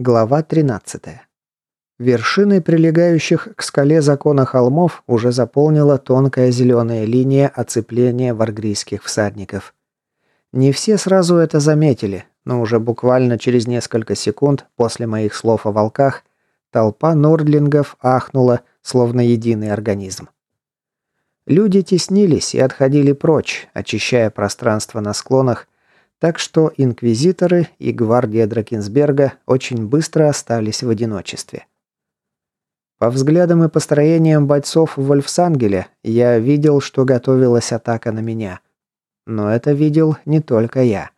Глава 13. Вершины прилегающих к скале закона холмов уже заполнила тонкая зеленая линия оцепления варгрийских всадников. Не все сразу это заметили, но уже буквально через несколько секунд после моих слов о волках толпа нордлингов ахнула, словно единый организм. Люди теснились и отходили прочь, очищая пространство на склонах, так что инквизиторы и гвардия Дракенсберга очень быстро остались в одиночестве. По взглядам и построениям бойцов в Вольфсангеле я видел, что готовилась атака на меня. Но это видел не только я.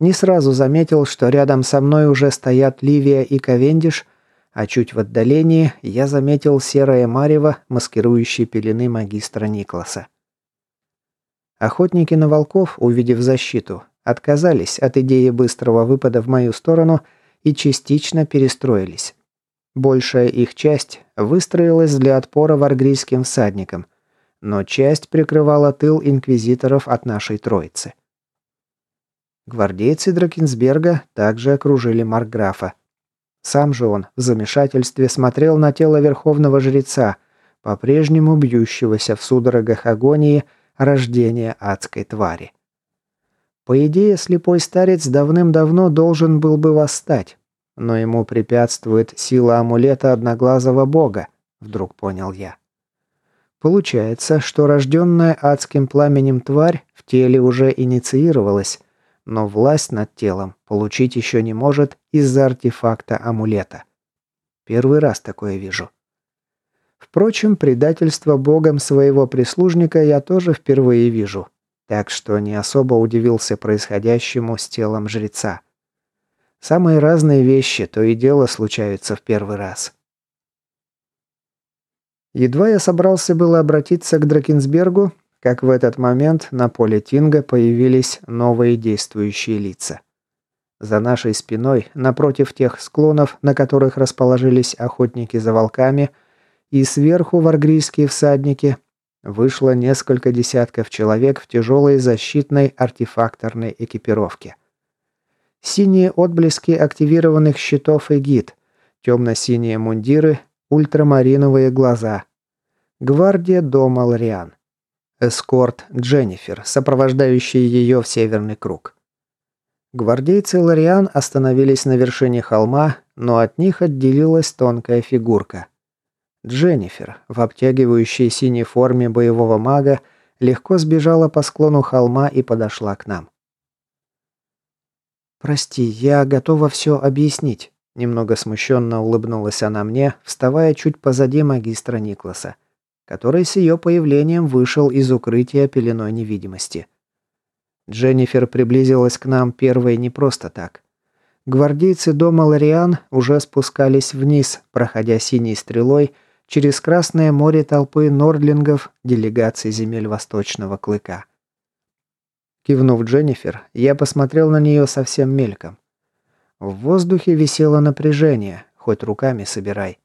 Не сразу заметил, что рядом со мной уже стоят Ливия и Ковендиш, а чуть в отдалении я заметил серое марево, маскирующее пелены магистра Никласа. Охотники на волков, увидев защиту, отказались от идеи быстрого выпада в мою сторону и частично перестроились. Большая их часть выстроилась для отпора варгрийским всадникам, но часть прикрывала тыл инквизиторов от нашей троицы. Гвардейцы Дракенсберга также окружили Маркграфа. Сам же он в замешательстве смотрел на тело верховного жреца, по-прежнему бьющегося в судорогах агонии рождения адской твари. По идее, слепой старец давным-давно должен был бы восстать, но ему препятствует сила амулета одноглазого бога, вдруг понял я. Получается, что рожденная адским пламенем тварь в теле уже инициировалась, но власть над телом получить еще не может из-за артефакта амулета. Первый раз такое вижу. Впрочем, предательство богом своего прислужника я тоже впервые вижу, так что не особо удивился происходящему с телом жреца. Самые разные вещи то и дело случаются в первый раз. Едва я собрался было обратиться к Дракенсбергу, как в этот момент на поле Тинга появились новые действующие лица. За нашей спиной, напротив тех склонов, на которых расположились охотники за волками, и сверху варгрийские всадники, Вышло несколько десятков человек в тяжелой защитной артефакторной экипировке. Синие отблески активированных щитов и гид, темно-синие мундиры, ультрамариновые глаза. Гвардия дома Лориан. Эскорт Дженнифер, сопровождающий ее в Северный круг. Гвардейцы Лориан остановились на вершине холма, но от них отделилась тонкая фигурка. Дженнифер, в обтягивающей синей форме боевого мага, легко сбежала по склону холма и подошла к нам. «Прости, я готова все объяснить», – немного смущенно улыбнулась она мне, вставая чуть позади магистра Никласа, который с ее появлением вышел из укрытия пеленой невидимости. Дженнифер приблизилась к нам первой не просто так. Гвардейцы дома Лориан уже спускались вниз, проходя синей стрелой – через Красное море толпы нордлингов делегации земель Восточного Клыка. Кивнув Дженнифер, я посмотрел на нее совсем мельком. В воздухе висело напряжение, хоть руками собирай.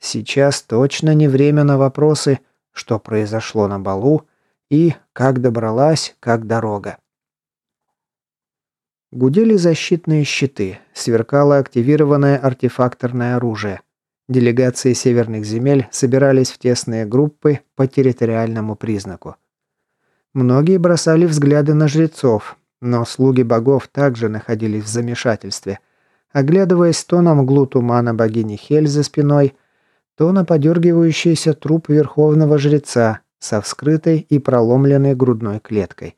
Сейчас точно не время на вопросы, что произошло на балу и как добралась, как дорога. Гудели защитные щиты, сверкало активированное артефакторное оружие. Делегации северных земель собирались в тесные группы по территориальному признаку. Многие бросали взгляды на жрецов, но слуги богов также находились в замешательстве, оглядываясь то на мглу тумана богини Хель за спиной, то на подергивающийся труп верховного жреца со вскрытой и проломленной грудной клеткой,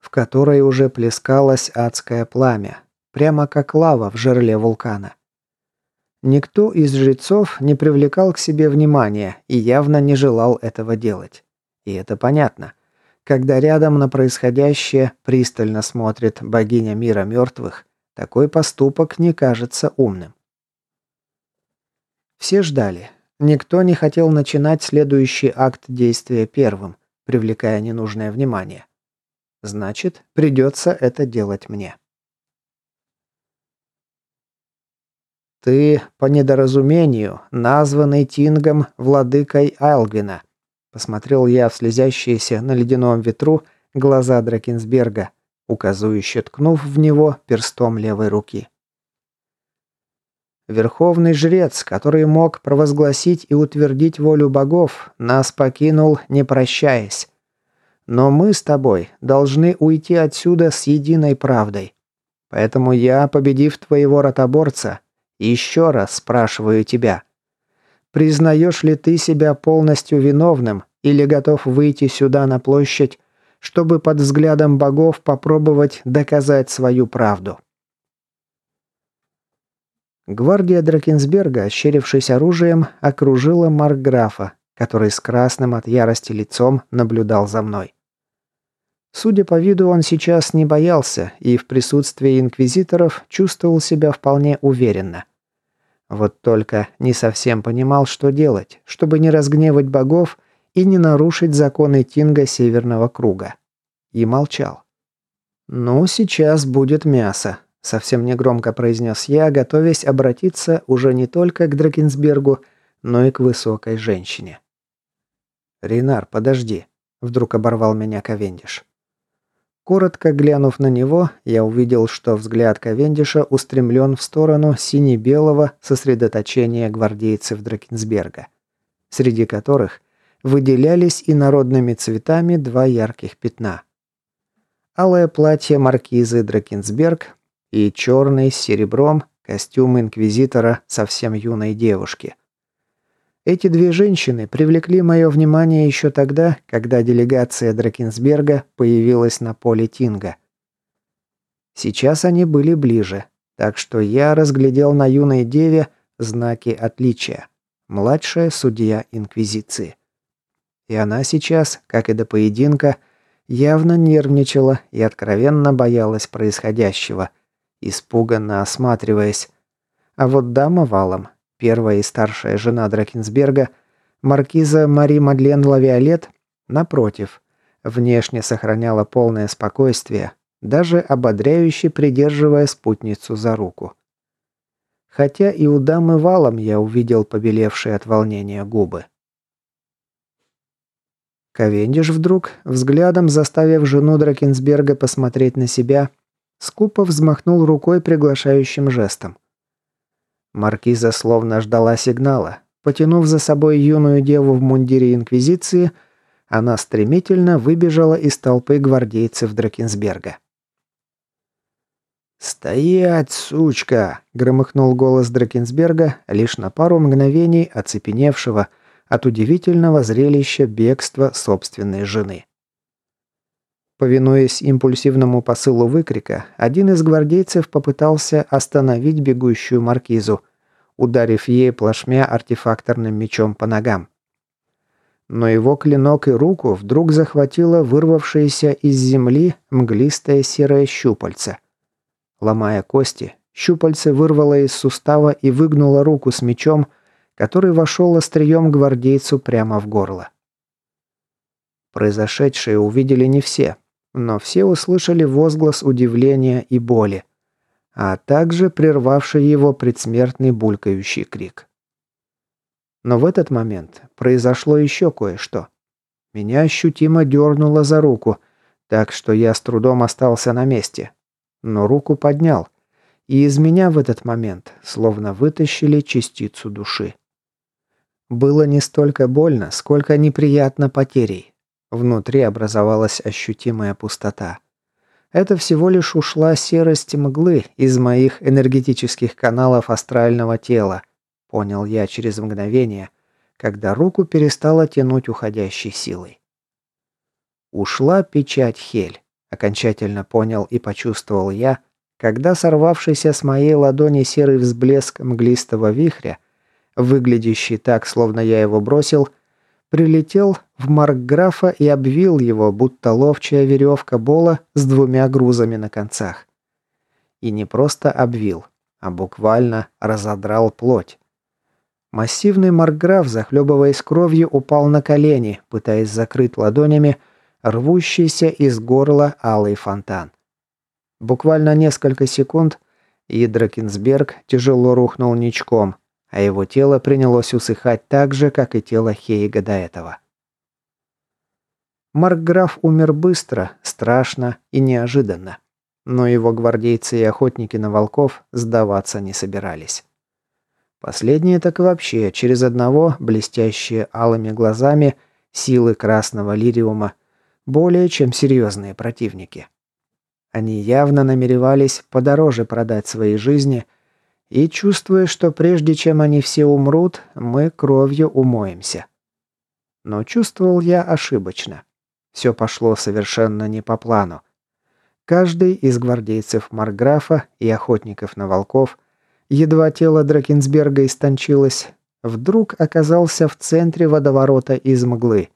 в которой уже плескалось адское пламя, прямо как лава в жерле вулкана. Никто из жрецов не привлекал к себе внимания и явно не желал этого делать. И это понятно. Когда рядом на происходящее пристально смотрит богиня мира мертвых, такой поступок не кажется умным. Все ждали. Никто не хотел начинать следующий акт действия первым, привлекая ненужное внимание. Значит, придется это делать мне. «Ты, по недоразумению, названный Тингом владыкой Айлгвина», посмотрел я в слезящиеся на ледяном ветру глаза Дракенсберга, указывающе ткнув в него перстом левой руки. Верховный жрец, который мог провозгласить и утвердить волю богов, нас покинул, не прощаясь. Но мы с тобой должны уйти отсюда с единой правдой. Поэтому я, победив твоего ротоборца, еще раз спрашиваю тебя. Признаешь ли ты себя полностью виновным или готов выйти сюда на площадь, чтобы под взглядом богов попробовать доказать свою правду?» Гвардия Дракенсберга, ощерившись оружием, окружила Маркграфа, который с красным от ярости лицом наблюдал за мной. Судя по виду, он сейчас не боялся и в присутствии инквизиторов чувствовал себя вполне уверенно. Вот только не совсем понимал, что делать, чтобы не разгневать богов и не нарушить законы Тинга Северного Круга. И молчал. «Ну, сейчас будет мясо», Совсем негромко произнес я, готовясь обратиться уже не только к Дракенсбергу, но и к высокой женщине. «Ринар, подожди», — вдруг оборвал меня Ковендиш. Коротко глянув на него, я увидел, что взгляд Ковендиша устремлен в сторону сине-белого сосредоточения гвардейцев Дракенсберга, среди которых выделялись и народными цветами два ярких пятна. Алое платье маркизы Дракенсберг и черный с серебром костюм инквизитора совсем юной девушки. Эти две женщины привлекли мое внимание еще тогда, когда делегация Дракенсберга появилась на поле Тинга. Сейчас они были ближе, так что я разглядел на юной деве знаки отличия. Младшая судья Инквизиции. И она сейчас, как и до поединка, явно нервничала и откровенно боялась происходящего, испуганно осматриваясь. А вот дама валом, первая и старшая жена Дракенсберга, маркиза Мари Мадлен Лавиолет, напротив, внешне сохраняла полное спокойствие, даже ободряюще придерживая спутницу за руку. Хотя и у дамы валом я увидел побелевшие от волнения губы. Ковендиш вдруг, взглядом заставив жену Дракенсберга посмотреть на себя, Скупо взмахнул рукой приглашающим жестом. Маркиза словно ждала сигнала. Потянув за собой юную деву в мундире Инквизиции, она стремительно выбежала из толпы гвардейцев Дракенсберга. «Стоять, сучка!» – громыхнул голос Дракенсберга, лишь на пару мгновений оцепеневшего от удивительного зрелища бегства собственной жены. Повинуясь импульсивному посылу выкрика, один из гвардейцев попытался остановить бегущую маркизу, ударив ей плашмя артефакторным мечом по ногам. Но его клинок и руку вдруг захватило вырвавшееся из земли мглистое серое щупальце. Ломая кости, щупальце вырвало из сустава и выгнуло руку с мечом, который вошел острием гвардейцу прямо в горло. Произошедшее увидели не все, но все услышали возглас удивления и боли, а также прервавший его предсмертный булькающий крик. Но в этот момент произошло еще кое-что. Меня ощутимо дернуло за руку, так что я с трудом остался на месте. Но руку поднял, и из меня в этот момент словно вытащили частицу души. Было не столько больно, сколько неприятно потерей. Внутри образовалась ощутимая пустота. Это всего лишь ушла серость мглы из моих энергетических каналов астрального тела, понял я через мгновение, когда руку перестала тянуть уходящей силой. Ушла печать Хель, окончательно понял и почувствовал я, когда сорвавшийся с моей ладони серый взблеск мглистого вихря, выглядящий так, словно я его бросил, прилетел в Маркграфа и обвил его, будто ловчая веревка Бола с двумя грузами на концах. И не просто обвил, а буквально разодрал плоть. Массивный Маркграф, захлебываясь кровью, упал на колени, пытаясь закрыть ладонями рвущийся из горла алый фонтан. Буквально несколько секунд, и Дракенсберг тяжело рухнул ничком, а его тело принялось усыхать так же, как и тело Хейга до этого. Маркграф умер быстро, страшно и неожиданно. Но его гвардейцы и охотники на волков сдаваться не собирались. Последние так вообще через одного, блестящие алыми глазами, силы красного лириума, более чем серьезные противники. Они явно намеревались подороже продать свои жизни и, чувствуя, что прежде чем они все умрут, мы кровью умоемся. Но чувствовал я ошибочно. Все пошло совершенно не по плану. Каждый из гвардейцев Марграфа и охотников на волков, едва тело Дракенсберга истончилось, вдруг оказался в центре водоворота из мглы.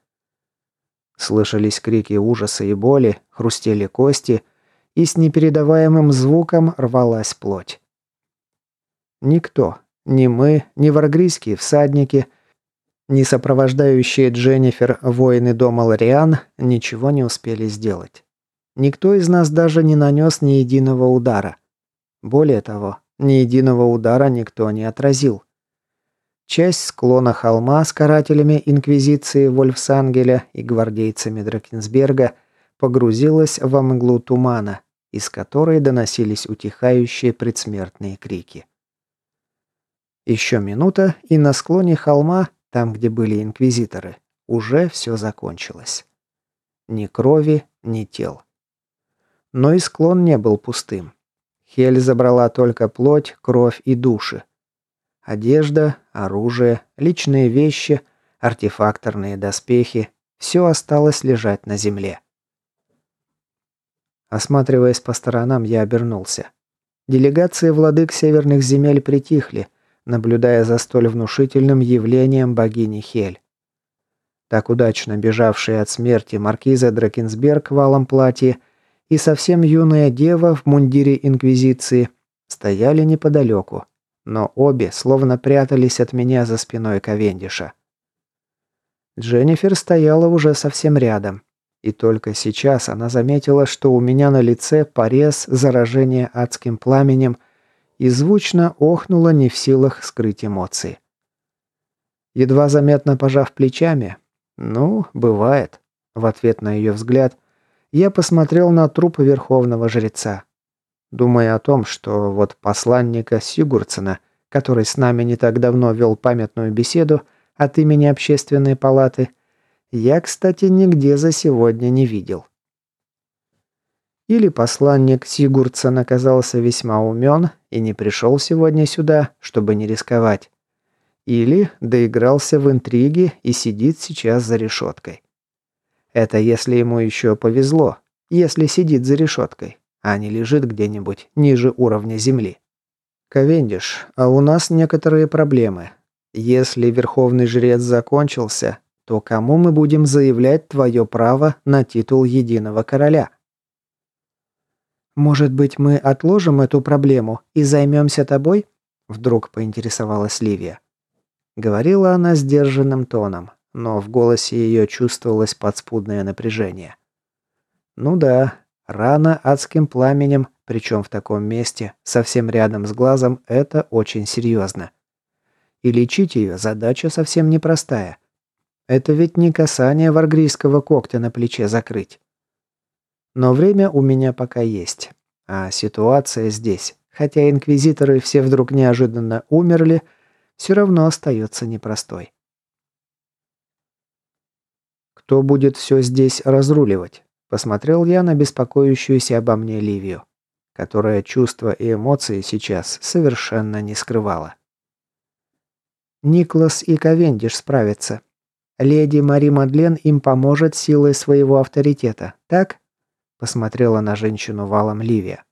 Слышались крики ужаса и боли, хрустели кости, и с непередаваемым звуком рвалась плоть. Никто, ни мы, ни варгрийские всадники, ни сопровождающие Дженнифер воины дома Лориан ничего не успели сделать. Никто из нас даже не нанес ни единого удара. Более того, ни единого удара никто не отразил. Часть склона холма с карателями Инквизиции Вольфсангеля и гвардейцами Дракенсберга погрузилась во мглу тумана, из которой доносились утихающие предсмертные крики. Еще минута, и на склоне холма, там, где были инквизиторы, уже все закончилось. Ни крови, ни тел. Но и склон не был пустым. Хель забрала только плоть, кровь и души. Одежда, оружие, личные вещи, артефакторные доспехи – все осталось лежать на земле. Осматриваясь по сторонам, я обернулся. Делегации владык северных земель притихли, наблюдая за столь внушительным явлением богини Хель. Так удачно бежавшая от смерти маркиза Дракенсберг в алом платье – и совсем юная дева в мундире Инквизиции стояли неподалеку, но обе словно прятались от меня за спиной Ковендиша. Дженнифер стояла уже совсем рядом, и только сейчас она заметила, что у меня на лице порез заражения адским пламенем и звучно охнула не в силах скрыть эмоции. Едва заметно пожав плечами, «Ну, бывает», в ответ на ее взгляд, я посмотрел на труп верховного жреца. Думая о том, что вот посланника Сигурдсена, который с нами не так давно вел памятную беседу от имени общественной палаты, я, кстати, нигде за сегодня не видел. Или посланник Сигурдсен оказался весьма умен и не пришел сегодня сюда, чтобы не рисковать. Или доигрался в интриги и сидит сейчас за решеткой. Это если ему еще повезло, если сидит за решеткой, а не лежит где-нибудь ниже уровня земли. Ковендиш, а у нас некоторые проблемы. Если верховный жрец закончился, то кому мы будем заявлять твое право на титул единого короля? Может быть, мы отложим эту проблему и займемся тобой? Вдруг поинтересовалась Ливия. Говорила она сдержанным тоном, но в голосе ее чувствовалось подспудное напряжение. Ну да, рана адским пламенем, причем в таком месте, совсем рядом с глазом, это очень серьезно. И лечить ее задача совсем непростая. Это ведь не касание варгрийского когтя на плече закрыть. Но время у меня пока есть. А ситуация здесь, хотя инквизиторы все вдруг неожиданно умерли, все равно остается непростой. Кто будет все здесь разруливать? Посмотрел я на беспокоящуюся обо мне Ливию, которая чувства и эмоции сейчас совершенно не скрывала. Никлас и Ковендиш справятся. Леди Мари Мадлен им поможет силой своего авторитета, так? Посмотрела на женщину валом Ливия.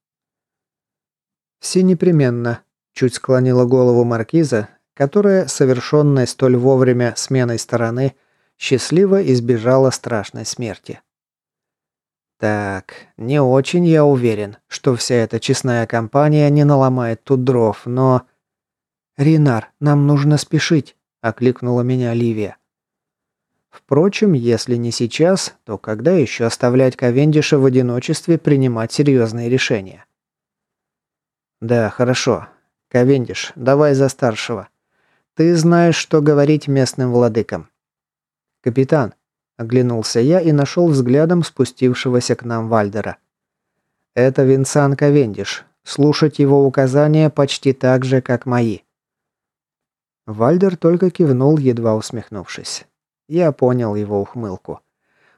Все непременно, чуть склонила голову маркиза, которая, совершенной столь вовремя сменой стороны, счастливо избежала страшной смерти. Так, не очень я уверен, что вся эта честная компания не наломает тут дров, но... «Ринар, нам нужно спешить», — окликнула меня Ливия. Впрочем, если не сейчас, то когда еще оставлять Ковендиша в одиночестве принимать серьезные решения? Да, хорошо. Ковендиш, давай за старшего. Ты знаешь, что говорить местным владыкам. «Капитан», – оглянулся я и нашел взглядом спустившегося к нам Вальдера. «Это Винсан Ковендиш. Слушать его указания почти так же, как мои». Вальдер только кивнул, едва усмехнувшись. Я понял его ухмылку.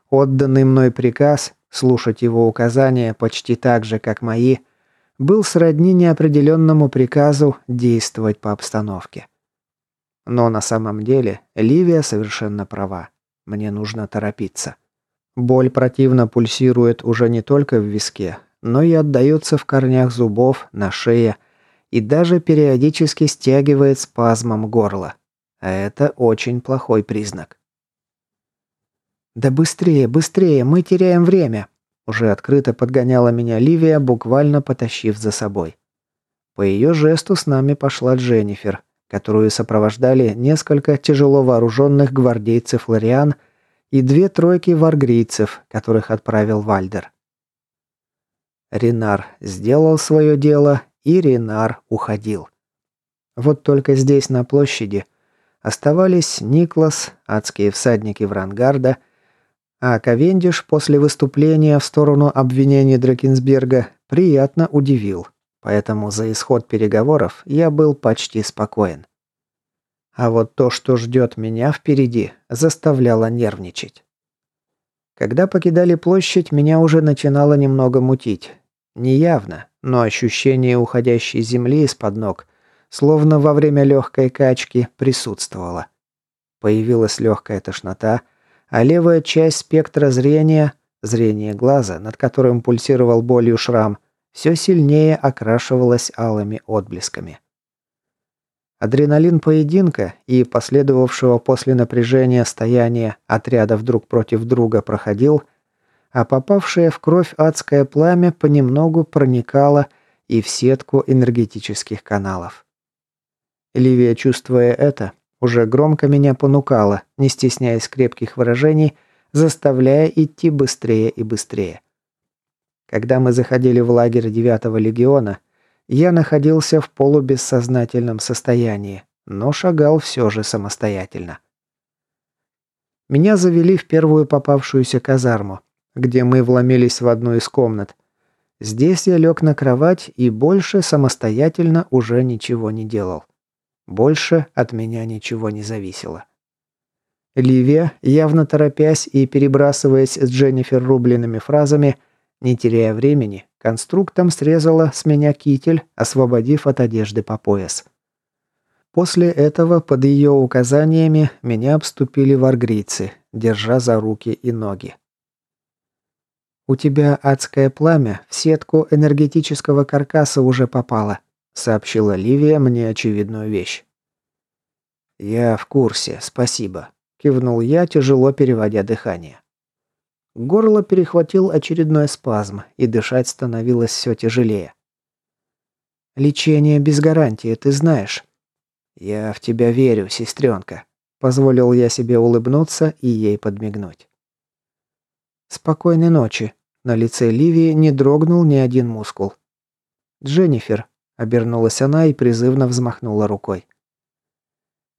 Отданный мной приказ, слушать его указания почти так же, как мои, был сродни неопределенному приказу действовать по обстановке. Но на самом деле Ливия совершенно права. Мне нужно торопиться. Боль противно пульсирует уже не только в виске, но и отдается в корнях зубов, на шее и даже периодически стягивает спазмом горло. А это очень плохой признак. «Да быстрее, быстрее, мы теряем время!» Уже открыто подгоняла меня Ливия, буквально потащив за собой. По ее жесту с нами пошла Дженнифер, которую сопровождали несколько тяжело вооруженных гвардейцев Лориан и две тройки варгрийцев, которых отправил Вальдер. Ренар сделал свое дело, и Ренар уходил. Вот только здесь, на площади, оставались Никлас, адские всадники Врангарда, а Ковендиш после выступления в сторону обвинений Дракенсберга приятно удивил. Поэтому за исход переговоров я был почти спокоен. А вот то, что ждет меня впереди, заставляло нервничать. Когда покидали площадь, меня уже начинало немного мутить. Неявно, но ощущение уходящей земли из-под ног, словно во время легкой качки, присутствовало. Появилась легкая тошнота, а левая часть спектра зрения, зрение глаза, над которым пульсировал болью шрам, все сильнее окрашивалось алыми отблесками. Адреналин поединка и последовавшего после напряжения стояния отрядов друг против друга проходил, а попавшее в кровь адское пламя понемногу проникало и в сетку энергетических каналов. Ливия, чувствуя это, уже громко меня понукала, не стесняясь крепких выражений, заставляя идти быстрее и быстрее. Когда мы заходили в лагерь 9-го легиона, я находился в полубессознательном состоянии, но шагал все же самостоятельно. Меня завели в первую попавшуюся казарму, где мы вломились в одну из комнат. Здесь я лег на кровать и больше самостоятельно уже ничего не делал. Больше от меня ничего не зависело. Ливия, явно торопясь и перебрасываясь с Дженнифер рубленными фразами, не теряя времени, конструктом срезала с меня китель, освободив от одежды по пояс. После этого, под ее указаниями, меня обступили варгрийцы, держа за руки и ноги. «У тебя адское пламя в сетку энергетического каркаса уже попало», сообщила Ливия мне очевидную вещь. «Я в курсе, спасибо», – кивнул я, тяжело переводя дыхание. Горло перехватил очередной спазм, и дышать становилось все тяжелее. «Лечение без гарантии, ты знаешь». «Я в тебя верю, сестренка», – позволил я себе улыбнуться и ей подмигнуть. «Спокойной ночи». На лице Ливии не дрогнул ни один мускул. «Дженнифер», – обернулась она и призывно взмахнула рукой.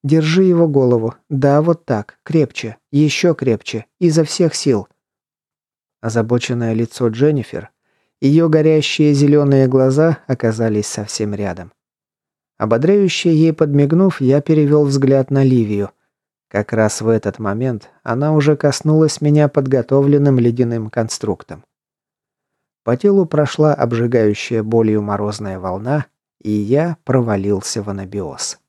«Держи его голову. Да, вот так. Крепче. Еще крепче. Изо всех сил. Озабоченное лицо Дженнифер, ее горящие зеленые глаза оказались совсем рядом. Ободряюще ей подмигнув, я перевел взгляд на Ливию. Как раз в этот момент она уже коснулась меня подготовленным ледяным конструктом. По телу прошла обжигающая болью морозная волна, и я провалился в анабиоз.